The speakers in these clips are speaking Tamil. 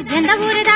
झंडा गोरेदा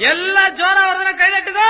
ಎಲ್ಲ ಜೋರ ಹೊಡೆದ್ರೆ ಕೈ ತಟ್ಟಿಗೋ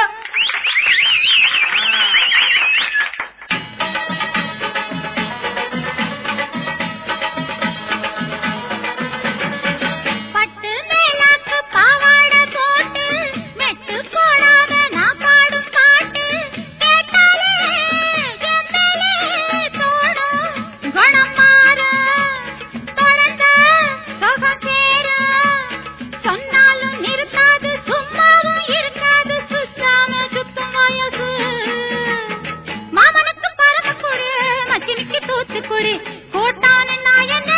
மகிழ்ச்சி தூத்துக்குடி கோட்டான நாயன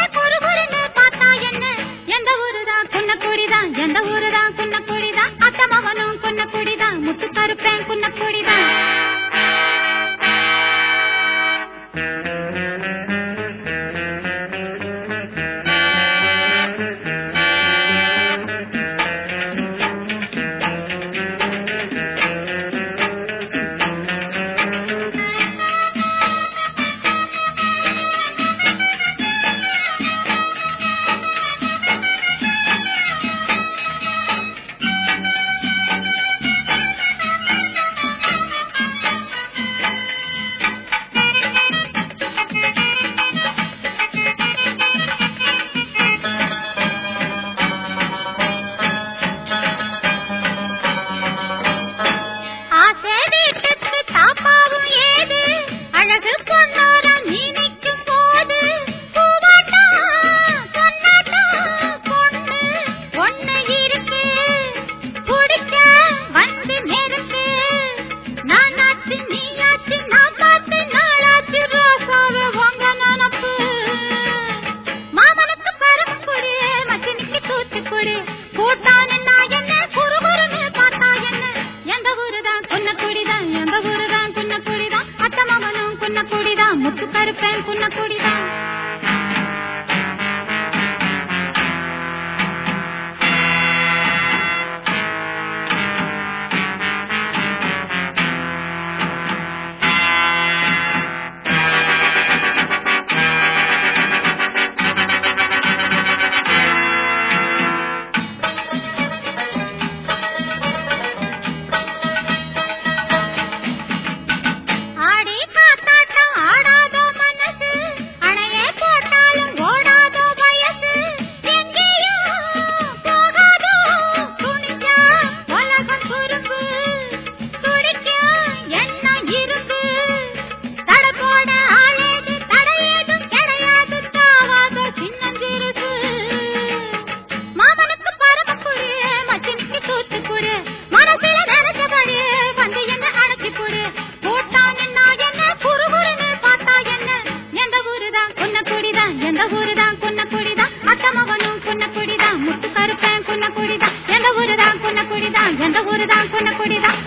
れこんなこれだ